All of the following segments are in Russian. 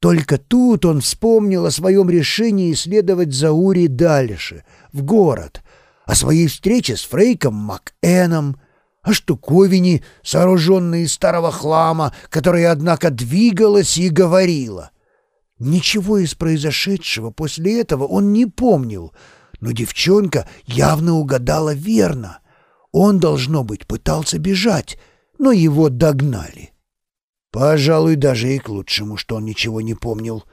Только тут он вспомнил о своем решении исследовать Заури дальше, в город, о своей встрече с Фрейком МакЭном, о штуковине, сооруженной из старого хлама, которая, однако, двигалась и говорила. Ничего из произошедшего после этого он не помнил, но девчонка явно угадала верно. Он, должно быть, пытался бежать, но его догнали. Пожалуй, даже и к лучшему, что он ничего не помнил.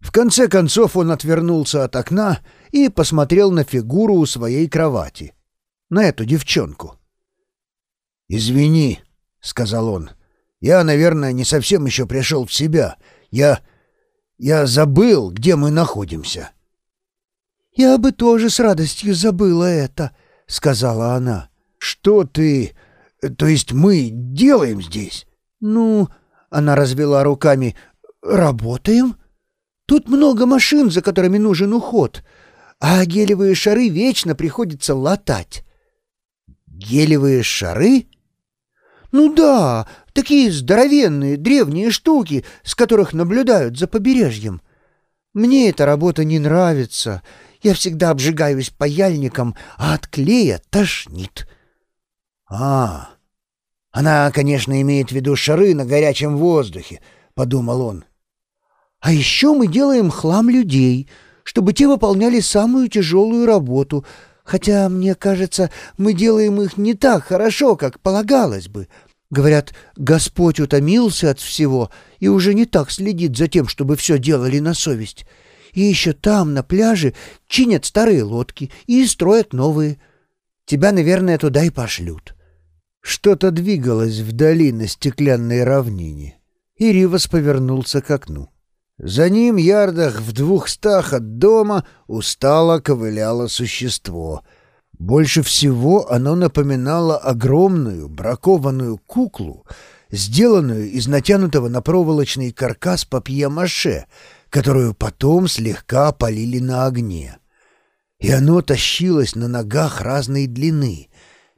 В конце концов он отвернулся от окна и посмотрел на фигуру у своей кровати. На эту девчонку. «Извини», — сказал он. «Я, наверное, не совсем еще пришел в себя. Я... я забыл, где мы находимся». «Я бы тоже с радостью забыла это», — сказала она. «Что ты... то есть мы делаем здесь?» «Ну...» — она развела руками. «Работаем? Тут много машин, за которыми нужен уход, а гелевые шары вечно приходится латать». «Гелевые шары?» «Ну да, такие здоровенные древние штуки, с которых наблюдают за побережьем. Мне эта работа не нравится. Я всегда обжигаюсь паяльником, а от клея тошнит». «А, она, конечно, имеет в виду шары на горячем воздухе», — подумал он. «А еще мы делаем хлам людей, чтобы те выполняли самую тяжелую работу, хотя, мне кажется, мы делаем их не так хорошо, как полагалось бы. Говорят, Господь утомился от всего и уже не так следит за тем, чтобы все делали на совесть. И еще там, на пляже, чинят старые лодки и строят новые. Тебя, наверное, туда и пошлют». Что-то двигалось вдали на стеклянной равнине, и Ривас повернулся к окну. За ним, ярдах в двухстах от дома, устало ковыляло существо. Больше всего оно напоминало огромную бракованную куклу, сделанную из натянутого на проволочный каркас папье-маше, которую потом слегка опалили на огне. И оно тащилось на ногах разной длины,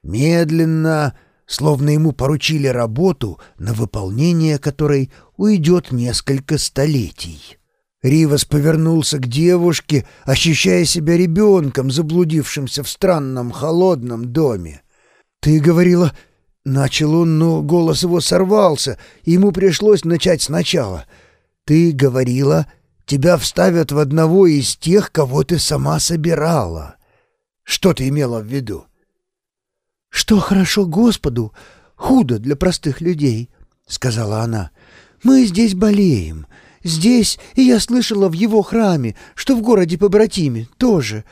медленно, словно ему поручили работу, на выполнение которой уйдет несколько столетий. Ривас повернулся к девушке, ощущая себя ребенком, заблудившимся в странном холодном доме. «Ты говорила...» — начал он, но голос его сорвался, и ему пришлось начать сначала. «Ты говорила, тебя вставят в одного из тех, кого ты сама собирала. Что ты имела в виду?» «Что хорошо Господу, худо для простых людей», — сказала она. «Мы здесь болеем. Здесь, и я слышала в его храме, что в городе побратиме тоже.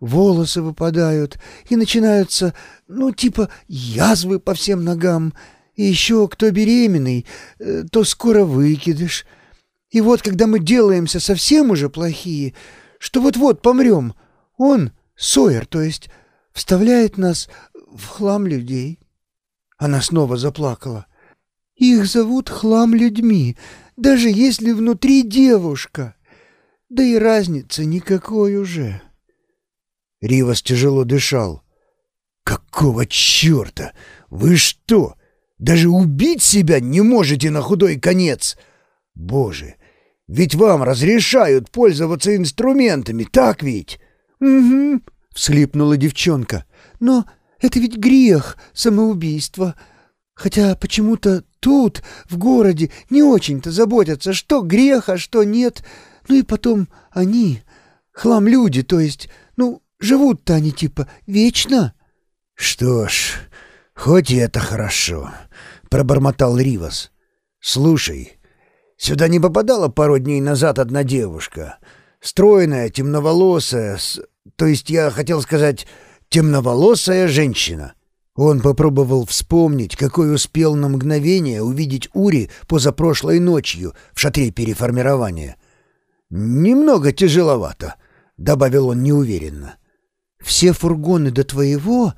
Волосы выпадают, и начинаются, ну, типа язвы по всем ногам. И еще кто беременный, э, то скоро выкидыш. И вот, когда мы делаемся совсем уже плохие, что вот-вот помрем, он, Сойер, то есть, вставляет нас в хлам людей. Она снова заплакала. Их зовут хлам людьми, даже если внутри девушка. Да и разницы никакой уже. Ривас тяжело дышал. «Какого черта? Вы что, даже убить себя не можете на худой конец? Боже, ведь вам разрешают пользоваться инструментами, так ведь?» «Угу», — всхлипнула девчонка. «Но это ведь грех, самоубийство. Хотя почему-то тут, в городе, не очень-то заботятся, что грех, а что нет. Ну и потом они, хлам люди, то есть, ну, живут-то они типа вечно. — Что ж, хоть и это хорошо, — пробормотал Ривас. — Слушай, сюда не попадала пару дней назад одна девушка. Стройная, темноволосая, с... то есть я хотел сказать темноволосая женщина. Он попробовал вспомнить, какой успел на мгновение увидеть Ури позапрошлой ночью в шатре переформирования. «Немного тяжеловато», — добавил он неуверенно. «Все фургоны до твоего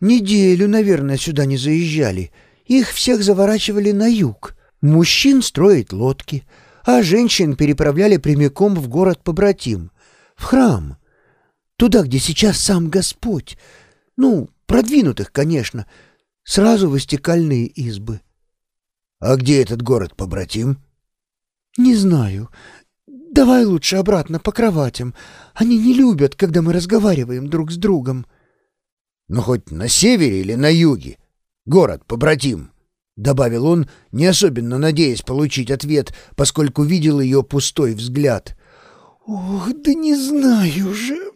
неделю, наверное, сюда не заезжали. Их всех заворачивали на юг. Мужчин строить лодки, а женщин переправляли прямиком в город-побратим, в храм. Туда, где сейчас сам Господь. Ну, продвинутых, конечно. Сразу выстекальные избы. — А где этот город, побратим? «Не знаю. Давай лучше обратно по кроватям. Они не любят, когда мы разговариваем друг с другом». «Ну, хоть на севере или на юге. Город побратим», — добавил он, не особенно надеясь получить ответ, поскольку видел ее пустой взгляд. «Ох, да не знаю же!»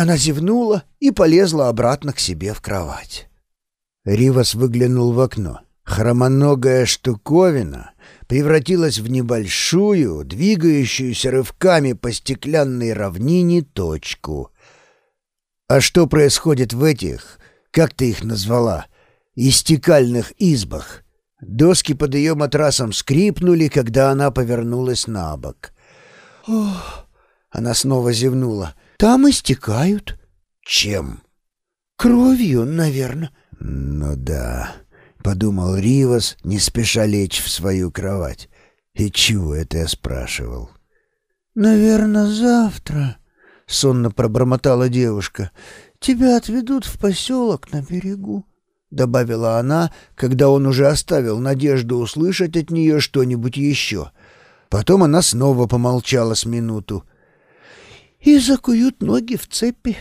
Она зевнула и полезла обратно к себе в кровать. Ривас выглянул в окно. Хромоногая штуковина превратилась в небольшую, двигающуюся рывками по стеклянной равнине точку. А что происходит в этих, как ты их назвала, истекальных избах? Доски под ее матрасом скрипнули, когда она повернулась на бок. «Ох!» — она снова зевнула. «Там истекают». «Чем?» «Кровью, наверное». «Ну да», — подумал Ривас, не спеша лечь в свою кровать. «И чего это я спрашивал?» «Наверное, завтра», — сонно пробормотала девушка. «Тебя отведут в поселок на берегу», — добавила она, когда он уже оставил надежду услышать от нее что-нибудь еще. Потом она снова помолчала с минуту. «И закуют ноги в цепи».